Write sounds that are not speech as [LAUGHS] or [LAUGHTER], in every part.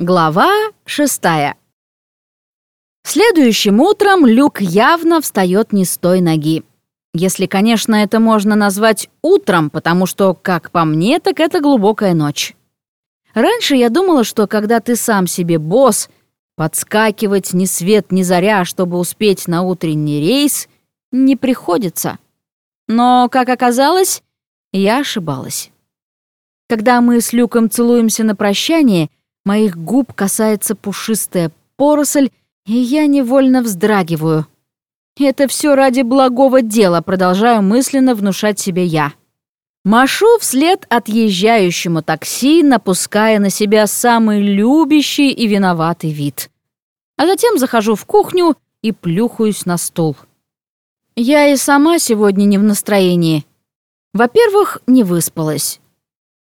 Глава шестая. Следующим утром Люк явно встает не с той ноги. Если, конечно, это можно назвать утром, потому что, как по мне, так это глубокая ночь. Раньше я думала, что когда ты сам себе босс, подскакивать ни свет ни заря, чтобы успеть на утренний рейс, не приходится. Но, как оказалось, я ошибалась. Когда мы с Люком целуемся на прощание — Моих губ касается пушистая поросль, и я невольно вздрагиваю. Это все ради благого дела, продолжаю мысленно внушать себе я. Машу вслед отъезжающему такси, напуская на себя самый любящий и виноватый вид. А затем захожу в кухню и плюхаюсь на стул. Я и сама сегодня не в настроении. Во-первых, не выспалась.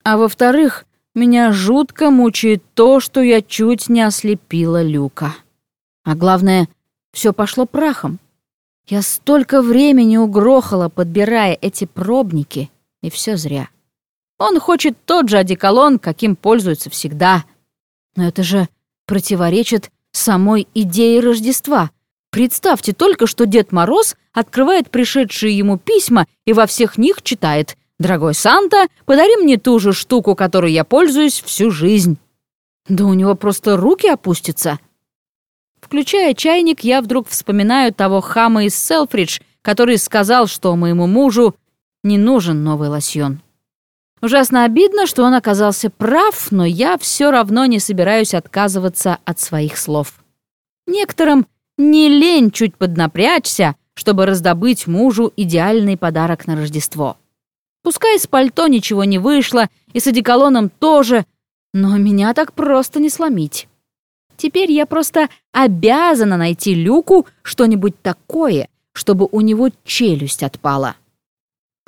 А во-вторых, меня жутко мучает то, что я чуть не ослепила Люка. А главное, все пошло прахом. Я столько времени угрохала, подбирая эти пробники, и все зря. Он хочет тот же одеколон, каким пользуется всегда. Но это же противоречит самой идее Рождества. Представьте только, что Дед Мороз открывает пришедшие ему письма и во всех них читает «Дорогой Санта, подари мне ту же штуку, которой я пользуюсь всю жизнь». Да у него просто руки опустятся. Включая чайник, я вдруг вспоминаю того хама из Селфридж, который сказал, что моему мужу не нужен новый лосьон. Ужасно обидно, что он оказался прав, но я все равно не собираюсь отказываться от своих слов. Некоторым не лень чуть поднапрячься, чтобы раздобыть мужу идеальный подарок на Рождество. Пускай с пальто ничего не вышло, и с одеколоном тоже, но меня так просто не сломить. Теперь я просто обязана найти Люку что-нибудь такое, чтобы у него челюсть отпала.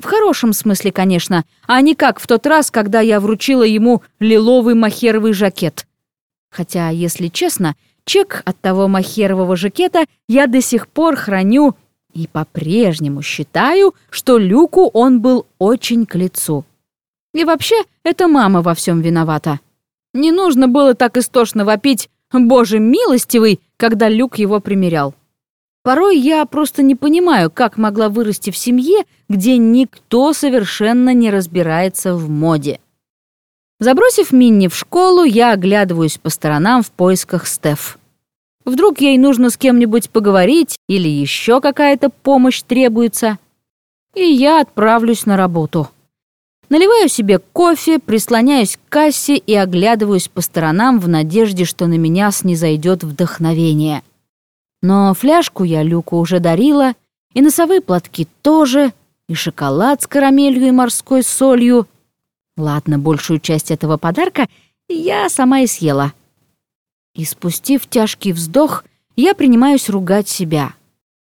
В хорошем смысле, конечно, а не как в тот раз, когда я вручила ему лиловый махеровый жакет. Хотя, если честно, чек от того махерового жакета я до сих пор храню и по-прежнему считаю, что Люку он был очень к лицу. И вообще, это мама во всем виновата. Не нужно было так истошно вопить «Боже милостивый», когда Люк его примерял. Порой я просто не понимаю, как могла вырасти в семье, где никто совершенно не разбирается в моде. Забросив Минни в школу, я оглядываюсь по сторонам в поисках Стеф. Вдруг ей нужно с кем-нибудь поговорить или еще какая-то помощь требуется. И я отправлюсь на работу. Наливаю себе кофе, прислоняюсь к кассе и оглядываюсь по сторонам в надежде, что на меня снизойдет вдохновение. Но фляжку я Люку уже дарила, и носовые платки тоже, и шоколад с карамелью и морской солью. Ладно, большую часть этого подарка я сама и съела — и спустив тяжкий вздох, я принимаюсь ругать себя.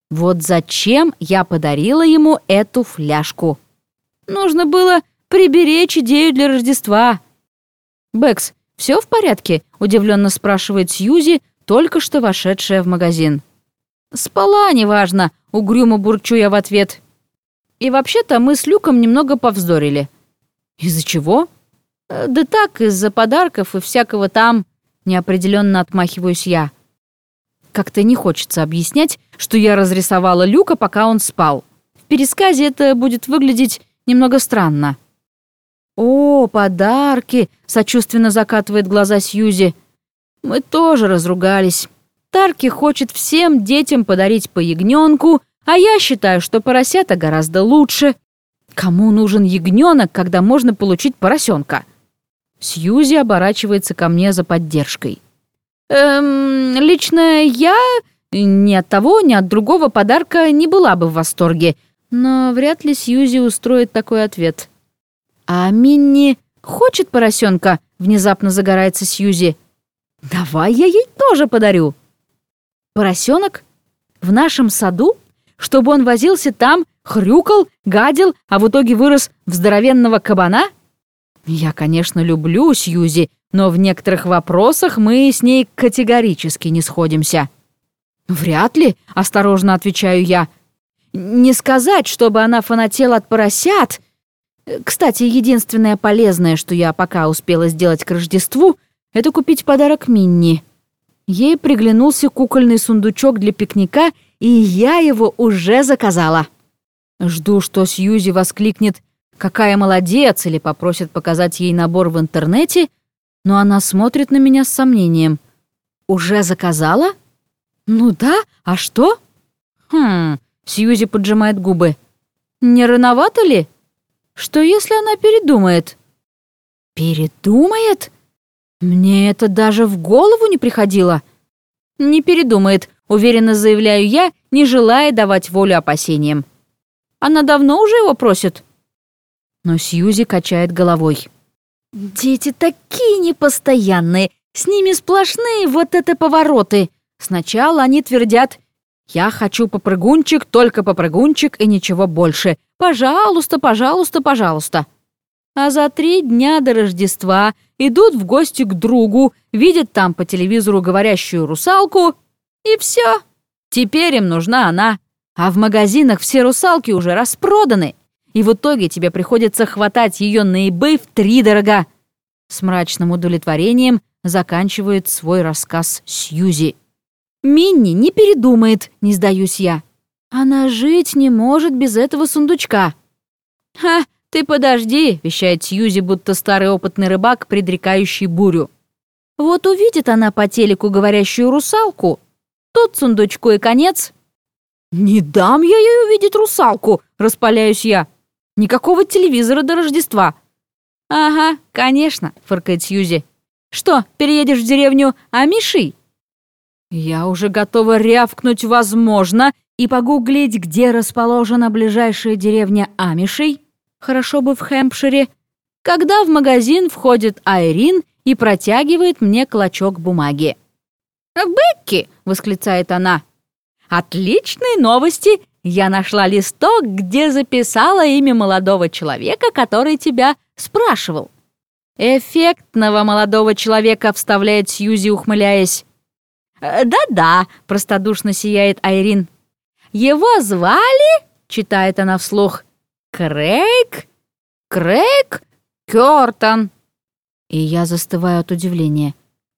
Вот зачем я подарила ему эту фляжку? Нужно было приберечь идею для Рождества. «Бэкс, все в порядке?» — удивленно спрашивает Сьюзи, только что вошедшая в магазин. «Спала, неважно», — угрюмо бурчу я в ответ. И вообще-то мы с Люком немного повздорили. «Из-за чего?» «Э, «Да так, из-за подарков и всякого там...» Неопределенно отмахиваюсь я. Как-то не хочется объяснять, что я разрисовала Люка, пока он спал. В пересказе это будет выглядеть немного странно. «О, подарки!» — сочувственно закатывает глаза Сьюзи. «Мы тоже разругались. Тарки хочет всем детям подарить по ягненку, а я считаю, что поросята гораздо лучше. Кому нужен ягненок, когда можно получить поросенка?» Сьюзи оборачивается ко мне за поддержкой. «Эм, лично я ни от того, ни от другого подарка не была бы в восторге, но вряд ли Сьюзи устроит такой ответ. «А Минни хочет поросенка?» — внезапно загорается Сьюзи. «Давай я ей тоже подарю». «Поросенок? В нашем саду? Чтобы он возился там, хрюкал, гадил, а в итоге вырос в здоровенного кабана?» Я, конечно, люблю Сьюзи, но в некоторых вопросах мы с ней категорически не сходимся. Вряд ли, осторожно отвечаю я. Не сказать, чтобы она фанатела от поросят. Кстати, единственное полезное, что я пока успела сделать к Рождеству, это купить подарок Минни. Ей приглянулся кукольный сундучок для пикника, и я его уже заказала. Жду, что Сьюзи воскликнет «Какая молодец!» или попросит показать ей набор в интернете, но она смотрит на меня с сомнением. «Уже заказала?» «Ну да, а что?» «Хм...» — Сьюзи поджимает губы. «Не рановато ли? Что, если она передумает?» «Передумает? Мне это даже в голову не приходило». «Не передумает», — уверенно заявляю я, не желая давать волю опасениям. «Она давно уже его просит?» Но Сьюзи качает головой. «Дети такие непостоянные, с ними сплошные вот это повороты. Сначала они твердят «Я хочу попрыгунчик, только попрыгунчик и ничего больше. Пожалуйста, пожалуйста, пожалуйста». А за три дня до Рождества идут в гости к другу, видят там по телевизору говорящую русалку, и все. Теперь им нужна она. А в магазинах все русалки уже распроданы, и в итоге тебе приходится хватать ее на eBay втридорога. С мрачным удовлетворением заканчивает свой рассказ Сьюзи. Минни не передумает, не сдаюсь я. Она жить не может без этого сундучка. Ха, ты подожди, вещает Сьюзи, будто старый опытный рыбак, предрекающий бурю. Вот увидит она по телеку говорящую русалку. Тут сундучку и конец. Не дам я ей увидеть русалку, распаляюсь я. Никакого телевизора до Рождества. Ага, конечно, фыркает Сьюзи. Что, переедешь в деревню Амиши? Я уже готова рявкнуть «возможно» и погуглить, где расположена ближайшая деревня Амишей, хорошо бы в Хэмпшире, когда в магазин входит Айрин и протягивает мне клочок бумаги. «Бекки!» — восклицает она. «Отличные новости! Я нашла листок, где записала имя молодого человека, который тебя спрашивал». «Эффектного молодого человека», — вставляет Сьюзи, ухмыляясь. Э, «Да-да», — простодушно сияет Айрин. «Его звали?» — читает она вслух. «Крейг? Крейг Кёртон». И я застываю от удивления.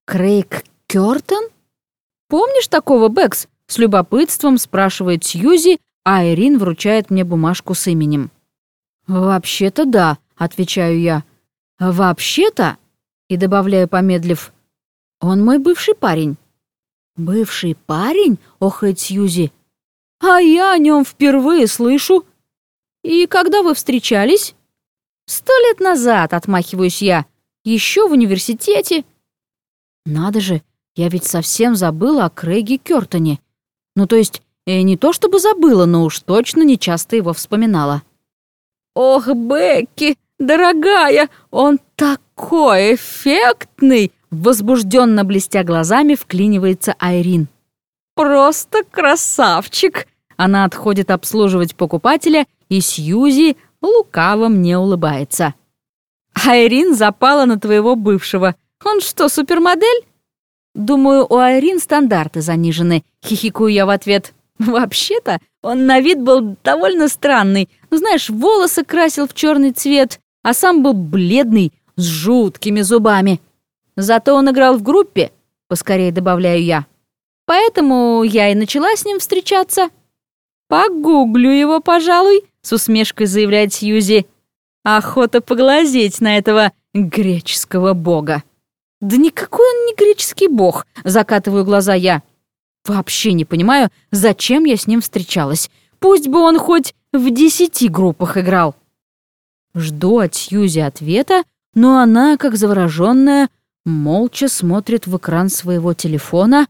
«Крейг Кёртон? Помнишь такого, Бэкс?» — с любопытством спрашивает Сьюзи, а Айрин вручает мне бумажку с именем. «Вообще-то да», — отвечаю я. «Вообще-то», — и добавляю, помедлив, — «он мой бывший парень». «Бывший парень?» — охает Сьюзи. «А я о нем впервые слышу». «И когда вы встречались?» «Сто лет назад», — отмахиваюсь я. «Еще в университете». «Надо же, я ведь совсем забыла о Крейге Кёртоне. Ну, то есть, э, не то чтобы забыла, но уж точно не часто его вспоминала». «Ох, Бекки, дорогая, он такой эффектный!» Возбужденно блестя глазами, вклинивается Айрин. «Просто красавчик!» Она отходит обслуживать покупателя, и Сьюзи лукаво мне улыбается. «Айрин запала на твоего бывшего. Он что, супермодель?» «Думаю, у Айрин стандарты занижены», — хихикаю я в ответ. [LAUGHS] «Вообще-то он на вид был довольно странный. Ну, знаешь, волосы красил в черный цвет, а сам был бледный, с жуткими зубами. Зато он играл в группе, поскорее добавляю я. Поэтому я и начала с ним встречаться. Погуглю его, пожалуй, с усмешкой заявляет Сьюзи. Охота поглазеть на этого греческого бога. Да никакой он не греческий бог, закатываю глаза я. Вообще не понимаю, зачем я с ним встречалась. Пусть бы он хоть в десяти группах играл. Жду от Сьюзи ответа, но она, как завороженная, молча смотрит в экран своего телефона,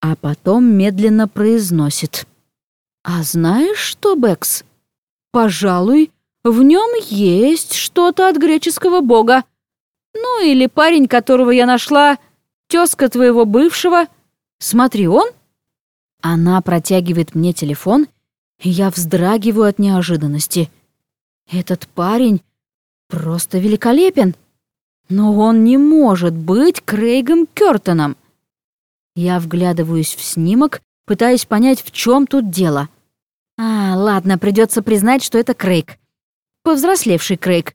а потом медленно произносит. «А знаешь что, Бэкс? Пожалуй, в нем есть что-то от греческого бога. Ну или парень, которого я нашла, тезка твоего бывшего. Смотри, он...» Она протягивает мне телефон, и я вздрагиваю от неожиданности. «Этот парень просто великолепен!» Но он не может быть Крейгом Кёртоном. Я вглядываюсь в снимок, пытаясь понять, в чем тут дело. А, ладно, придется признать, что это Крейг. Повзрослевший Крейг.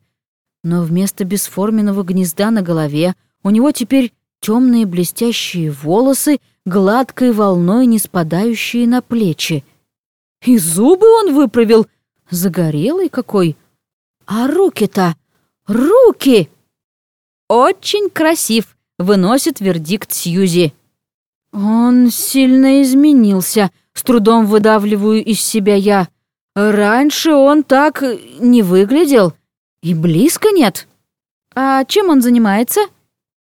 Но вместо бесформенного гнезда на голове у него теперь темные блестящие волосы, гладкой волной не спадающие на плечи. И зубы он выправил, загорелый какой. А руки-то, руки! Очень красив, выносит вердикт Сьюзи. Он сильно изменился, с трудом выдавливаю из себя я. Раньше он так не выглядел, и близко нет. А чем он занимается?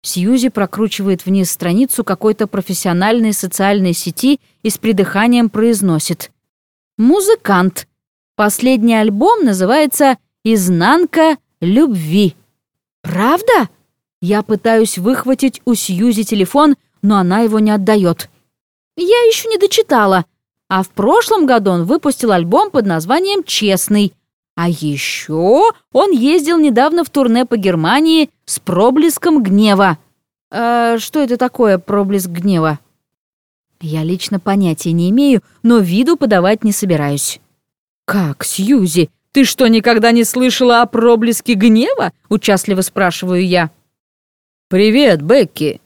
Сьюзи прокручивает вниз страницу какой-то профессиональной социальной сети и с придыханием произносит. «Музыкант. Последний альбом называется «Изнанка любви». «Правда?» Я пытаюсь выхватить у Сьюзи телефон, но она его не отдает. Я еще не дочитала. А в прошлом году он выпустил альбом под названием «Честный», а еще он ездил недавно в турне по Германии с проблеском гнева. Э, что это такое проблеск гнева? Я лично понятия не имею, но виду подавать не собираюсь. «Как, Сьюзи, ты что, никогда не слышала о проблеске гнева?» — участливо спрашиваю я. «Привет, Бекки!»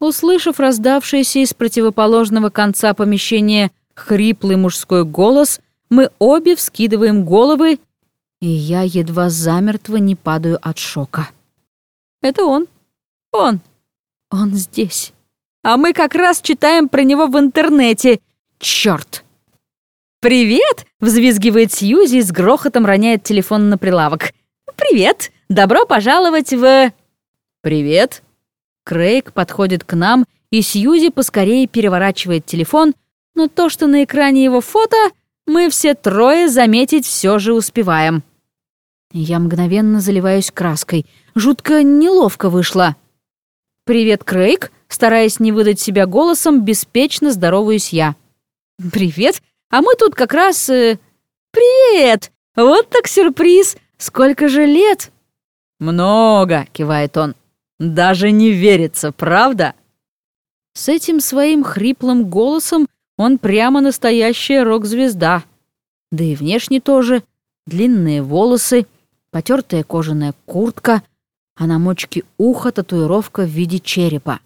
Услышав раздавшийся из противоположного конца помещения хриплый мужской голос, мы обе вскидываем головы, и я едва замертво не падаю от шока. Это он. Он. Он здесь. А мы как раз читаем про него в интернете. Чёрт! «Привет!» — взвизгивает Сьюзи и с грохотом роняет телефон на прилавок. «Привет! Добро пожаловать в...» «Привет!» Крейг подходит к нам, и Сьюзи поскорее переворачивает телефон, но то, что на экране его фото, мы все трое заметить все же успеваем. Я мгновенно заливаюсь краской. Жутко неловко вышло. «Привет, Крейг!» Стараясь не выдать себя голосом, беспечно здороваюсь я. «Привет! А мы тут как раз... Э... Привет! Вот так сюрприз! Сколько же лет!» «Много!» — кивает он. «Даже не верится, правда?» С этим своим хриплым голосом он прямо настоящая рок-звезда. Да и внешне тоже. Длинные волосы, потертая кожаная куртка, а на мочке уха татуировка в виде черепа.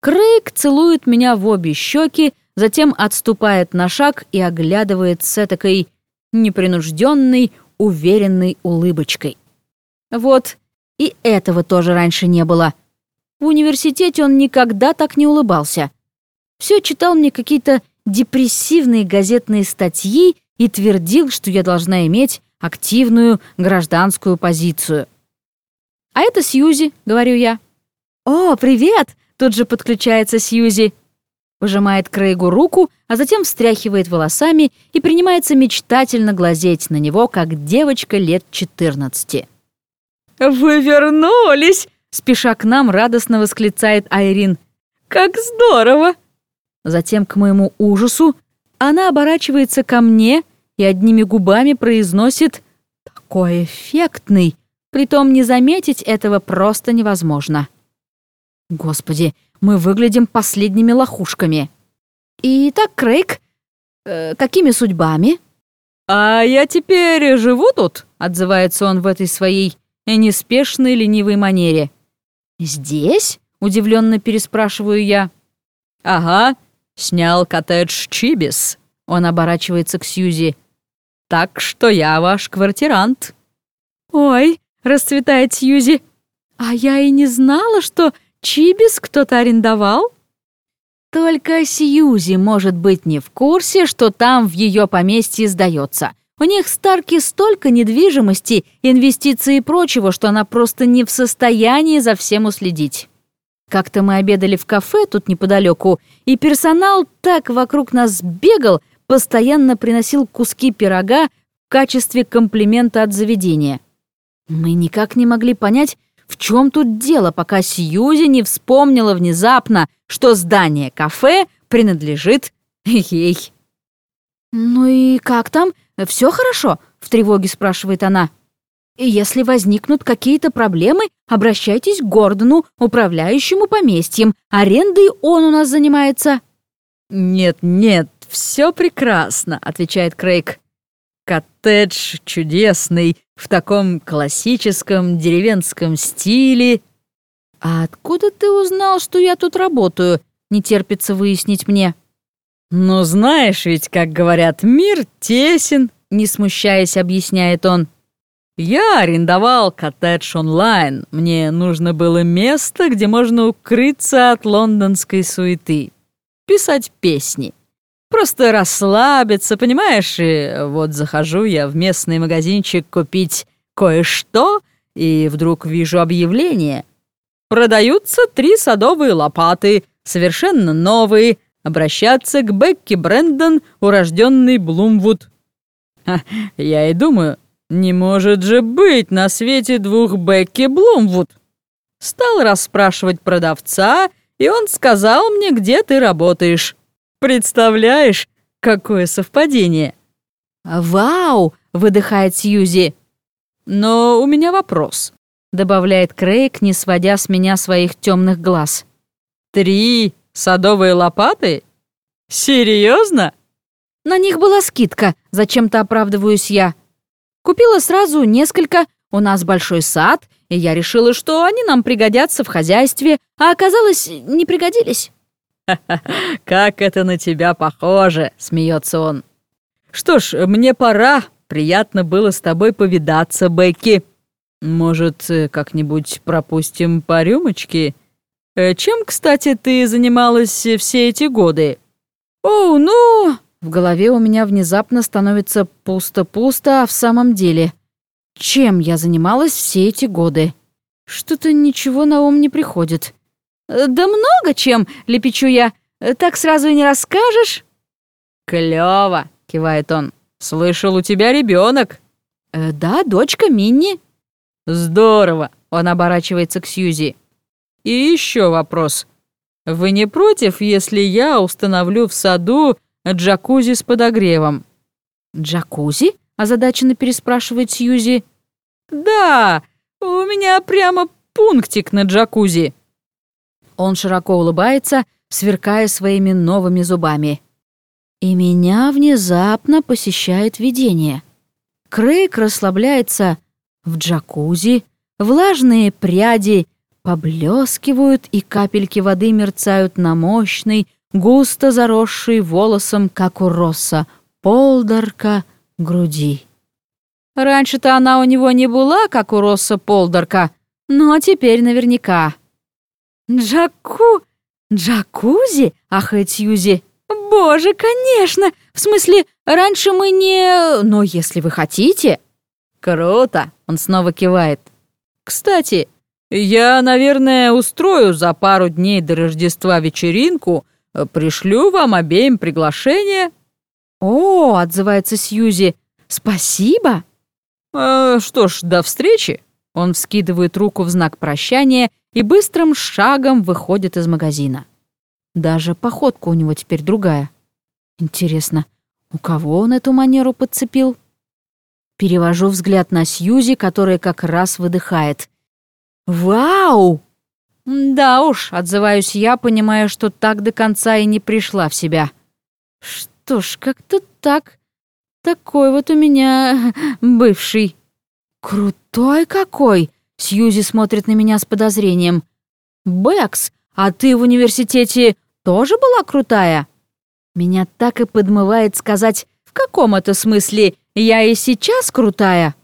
Крейг целует меня в обе щеки, затем отступает на шаг и оглядывает с этакой непринужденной, уверенной улыбочкой. Вот, и этого тоже раньше не было. В университете он никогда так не улыбался все читал мне какие-то депрессивные газетные статьи и твердил, что я должна иметь активную гражданскую позицию. «А это Сьюзи», — говорю я. «О, привет!» — тут же подключается Сьюзи. Пожимает Крейгу руку, а затем встряхивает волосами и принимается мечтательно глазеть на него, как девочка лет 14. «Вы вернулись!» — спеша к нам радостно восклицает Айрин. «Как здорово!» Затем, к моему ужасу, она оборачивается ко мне и одними губами произносит «такой эффектный», притом не заметить этого просто невозможно. Господи, мы выглядим последними лохушками. Итак, Крейг, э, какими судьбами? «А я теперь живу тут?» — отзывается он в этой своей неспешной ленивой манере. «Здесь?» — удивленно переспрашиваю я. «Ага, Снял коттедж Чибис. Он оборачивается к Сьюзи. Так что я ваш квартирант. Ой, расцветает Сьюзи. А я и не знала, что Чибис кто-то арендовал. Только Сьюзи может быть не в курсе, что там в ее поместье сдается. У них Старки столько недвижимости, инвестиций и прочего, что она просто не в состоянии за всем уследить. Как-то мы обедали в кафе тут неподалеку, и персонал так вокруг нас бегал, постоянно приносил куски пирога в качестве комплимента от заведения. Мы никак не могли понять, в чем тут дело, пока Сьюзи не вспомнила внезапно, что здание кафе принадлежит ей. «Ну и как там? Все хорошо?» — в тревоге спрашивает она. И если возникнут какие-то проблемы, обращайтесь к Гордону, управляющему поместьем. Арендой он у нас занимается». «Нет, нет, все прекрасно», — отвечает Крейг. «Коттедж чудесный, в таком классическом деревенском стиле». «А откуда ты узнал, что я тут работаю?» Не терпится выяснить мне. «Ну, знаешь ведь, как говорят, мир тесен», — не смущаясь, объясняет он. «Я арендовал коттедж онлайн. Мне нужно было место, где можно укрыться от лондонской суеты. Писать песни. Просто расслабиться, понимаешь? И вот захожу я в местный магазинчик купить кое-что, и вдруг вижу объявление. Продаются три садовые лопаты, совершенно новые, обращаться к Бекки Брэндон, урожденный Блумвуд. Ха, я и думаю, не может же быть на свете двух Бекки Блумвуд. Стал расспрашивать продавца, и он сказал мне, где ты работаешь. Представляешь, какое совпадение? «Вау!» — выдыхает Сьюзи. «Но у меня вопрос», — добавляет Крейг, не сводя с меня своих темных глаз. «Три садовые лопаты? Серьезно? На них была скидка, зачем-то оправдываюсь я. Купила сразу несколько, у нас большой сад, и я решила, что они нам пригодятся в хозяйстве, а оказалось, не пригодились. [LAUGHS] как это на тебя похоже!» — смеется он. «Что ж, мне пора. Приятно было с тобой повидаться, Бекки. Может, э, как-нибудь пропустим по рюмочке? Э, чем, кстати, ты занималась все эти годы?» «О, ну...» В голове у меня внезапно становится пусто-пусто, а в самом деле. Чем я занималась все эти годы? Что-то ничего на ум не приходит. «Э, «Да много чем!» — лепечу я. «Так сразу и не расскажешь?» «Клёво!» — кивает он. «Слышал, у тебя ребенок. Э, «Да, дочка Минни». «Здорово!» — он оборачивается к Сьюзи. «И еще вопрос. Вы не против, если я установлю в саду джакузи с подогревом?» «Джакузи?» — озадаченно переспрашивает Сьюзи. «Да, у меня прямо пунктик на джакузи». Он широко улыбается, сверкая своими новыми зубами. И меня внезапно посещает видение. Крейг расслабляется в джакузи, влажные пряди поблескивают, и капельки воды мерцают на мощной, густо заросшей волосом, как у Росса, полдорка груди. Раньше-то она у него не была, как у Росса полдорка, но теперь наверняка. «Джаку... джакузи?» — ахает Сьюзи. «Боже, конечно! В смысле, раньше мы не... Но если вы хотите...» «Круто!» — он снова кивает. «Кстати, я, наверное, устрою за пару дней до Рождества вечеринку, пришлю вам обеим приглашение». «О!» — отзывается Сьюзи. «Спасибо!» «Э, «Что ж, до встречи!» Он вскидывает руку в знак прощания и быстрым шагом выходит из магазина. Даже походка у него теперь другая. Интересно, у кого он эту манеру подцепил? Перевожу взгляд на Сьюзи, которая как раз выдыхает. «Вау!» «Да уж», — отзываюсь я, понимая, что так до конца и не пришла в себя. «Что ж, как-то так. Такой вот у меня [LAUGHS] бывший». «Крутой какой!» — Сьюзи смотрит на меня с подозрением. «Бэкс, а ты в университете тоже была крутая?» Меня так и подмывает сказать, в каком это смысле я и сейчас крутая.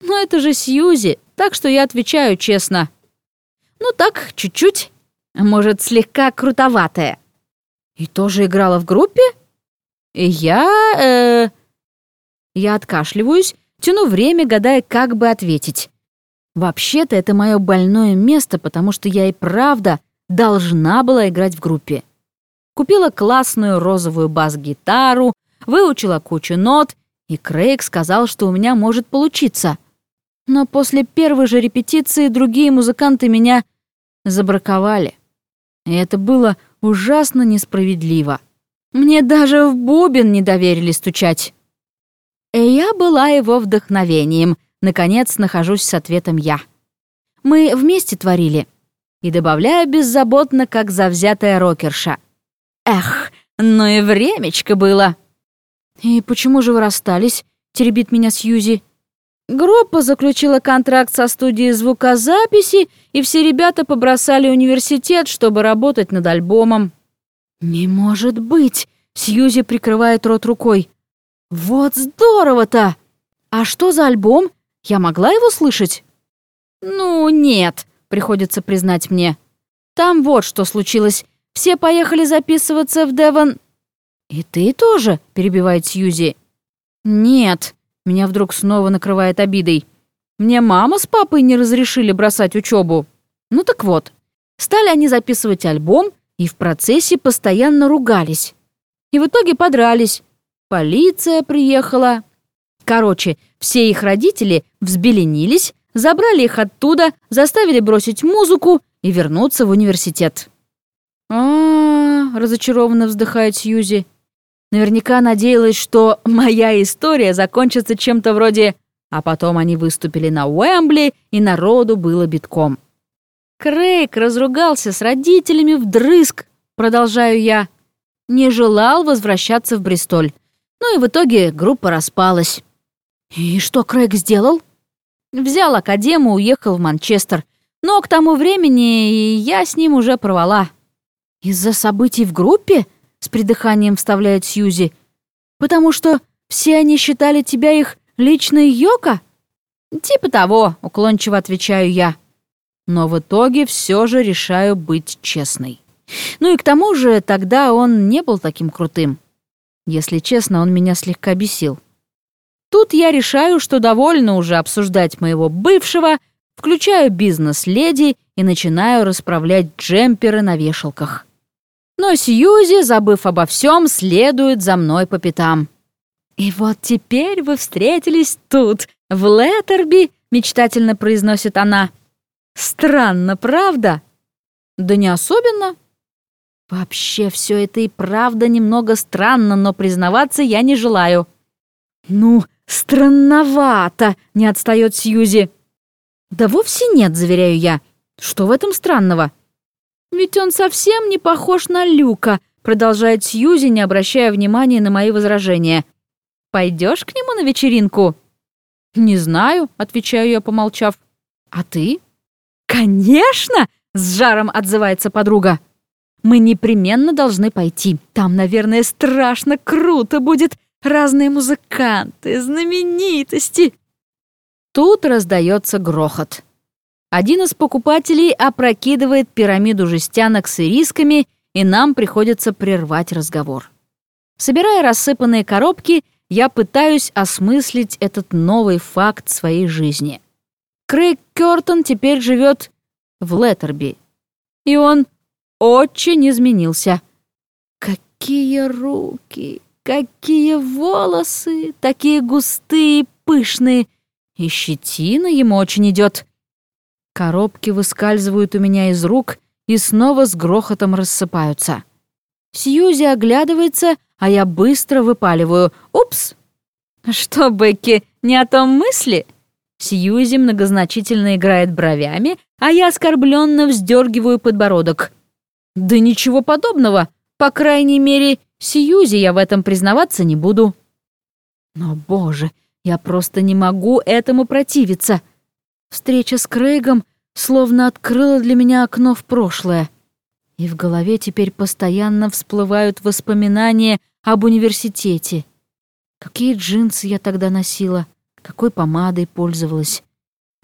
Но это же Сьюзи, так что я отвечаю честно. Ну так, чуть-чуть. Может, слегка крутоватая. И тоже играла в группе? И я... Э... Я откашливаюсь, тяну время, гадая, как бы ответить. Вообще-то это мое больное место, потому что я и правда должна была играть в группе. Купила классную розовую бас-гитару, выучила кучу нот, и Крейг сказал, что у меня может получиться. Но после первой же репетиции другие музыканты меня забраковали. И это было ужасно несправедливо. Мне даже в бубен не доверили стучать. И я была его вдохновением. Наконец нахожусь с ответом я. Мы вместе творили — и добавляю беззаботно, как завзятая рокерша. «Эх, ну и времечко было!» «И почему же вы расстались?» — теребит меня Сьюзи. Группа заключила контракт со студией звукозаписи, и все ребята побросали университет, чтобы работать над альбомом. «Не может быть!» — Сьюзи прикрывает рот рукой. «Вот здорово-то! А что за альбом? Я могла его слышать?» «Ну, нет», — приходится признать мне. «Там вот что случилось. Все поехали записываться в Девон...» «И ты тоже?» — перебивает Сьюзи. «Нет», — меня вдруг снова накрывает обидой. «Мне мама с папой не разрешили бросать учебу. Ну так вот, стали они записывать альбом, и в процессе постоянно ругались. И в итоге подрались. Полиция приехала. Короче, все их родители взбеленились, забрали их оттуда, заставили бросить музыку и вернуться в университет. а, разочарованно вздыхает Сьюзи. Наверняка надеялась, что моя история закончится чем-то вроде «А потом они выступили на Уэмбли, и народу было битком». Крейг разругался с родителями вдрызг, продолжаю я. Не желал возвращаться в Бристоль. Ну и в итоге группа распалась. И что Крейг сделал? Взял академу, уехал в Манчестер. Но к тому времени я с ним уже порвала. Из-за событий в группе? С придыханием вставляет Сьюзи. Потому что все они считали тебя их личной Йока? Типа того, уклончиво отвечаю я но в итоге все же решаю быть честной. Ну и к тому же тогда он не был таким крутым. Если честно, он меня слегка бесил. Тут я решаю, что довольно уже обсуждать моего бывшего, включаю бизнес-леди и начинаю расправлять джемперы на вешалках. Но Сьюзи, забыв обо всем, следует за мной по пятам. «И вот теперь вы встретились тут, в Леттерби», — мечтательно произносит она. Странно, правда? Да не особенно. Вообще все это и правда немного странно, но признаваться я не желаю. Ну, странновато, не отстает Сьюзи. Да вовсе нет, заверяю я. Что в этом странного? Ведь он совсем не похож на Люка, продолжает Сьюзи, не обращая внимания на мои возражения. Пойдешь к нему на вечеринку? Не знаю, отвечаю я, помолчав. А ты? «Конечно!» — с жаром отзывается подруга. «Мы непременно должны пойти. Там, наверное, страшно круто будет. Разные музыканты, знаменитости». Тут раздается грохот. Один из покупателей опрокидывает пирамиду жестянок с ирисками, и нам приходится прервать разговор. Собирая рассыпанные коробки, я пытаюсь осмыслить этот новый факт своей жизни — Крейг Кёртон теперь живет в Леттерби. И он очень изменился. Какие руки, какие волосы, такие густые, пышные. И щетина ему очень идет. Коробки выскальзывают у меня из рук и снова с грохотом рассыпаются. Сьюзи оглядывается, а я быстро выпаливаю. «Упс!» «Что, Бекки, не о том мысли?» Сьюзи многозначительно играет бровями, а я оскорбленно вздергиваю подбородок. Да ничего подобного. По крайней мере, Сьюзи я в этом признаваться не буду. Но, боже, я просто не могу этому противиться. Встреча с Крейгом словно открыла для меня окно в прошлое. И в голове теперь постоянно всплывают воспоминания об университете. Какие джинсы я тогда носила — какой помадой пользовалась.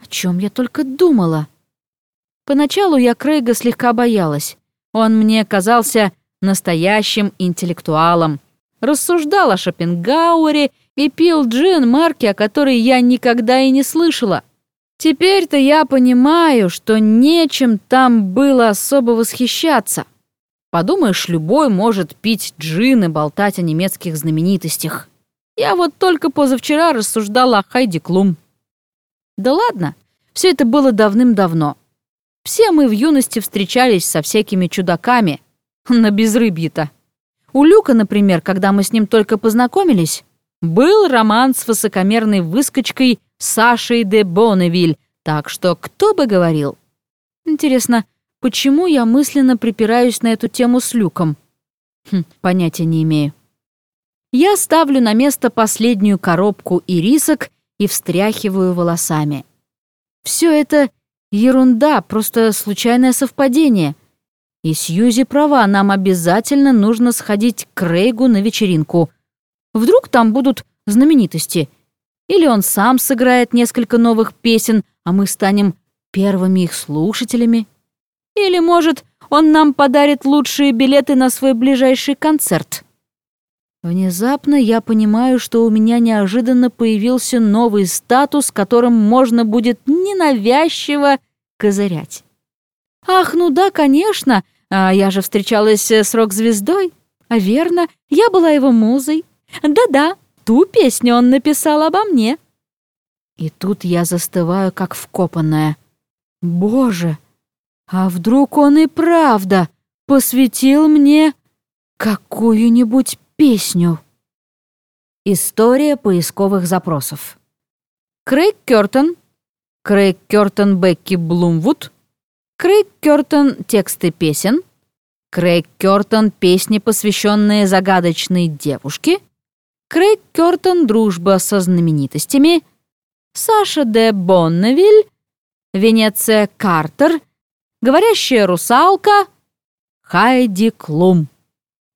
О чем я только думала. Поначалу я Крейга слегка боялась. Он мне казался настоящим интеллектуалом. Рассуждал о Шопенгауэре и пил джин марки, о которой я никогда и не слышала. Теперь-то я понимаю, что нечем там было особо восхищаться. Подумаешь, любой может пить джин и болтать о немецких знаменитостях. Я вот только позавчера рассуждала о Хайди Клум. Да ладно, все это было давным-давно. Все мы в юности встречались со всякими чудаками. [LAUGHS] На безрыбье-то. У Люка, например, когда мы с ним только познакомились, был роман с высокомерной выскочкой Сашей де Бонневиль, так что кто бы говорил. Интересно, почему я мысленно припираюсь на эту тему с Люком? Хм, понятия не имею. Я ставлю на место последнюю коробку ирисок и встряхиваю волосами. Все это ерунда, просто случайное совпадение. И Сьюзи права, нам обязательно нужно сходить к Рейгу на вечеринку. Вдруг там будут знаменитости. Или он сам сыграет несколько новых песен, а мы станем первыми их слушателями. Или, может, он нам подарит лучшие билеты на свой ближайший концерт. Внезапно я понимаю, что у меня неожиданно появился новый статус, которым можно будет ненавязчиво козырять. Ах, ну да, конечно, а я же встречалась с рок-звездой. А верно, я была его музой. Да-да, ту песню он написал обо мне. И тут я застываю, как вкопанная. Боже, а вдруг он и правда посвятил мне какую-нибудь песню? История поисковых запросов. Крейг Кёртон, Крейг Кёртон Бекки Блумвуд, Крейг Кёртон тексты песен, Крейг Кёртон песни, посвященные загадочной девушке, Крейг Кёртон дружба со знаменитостями, Саша де Бонневиль, Венеция Картер — Говорящая русалка Хайди Клум.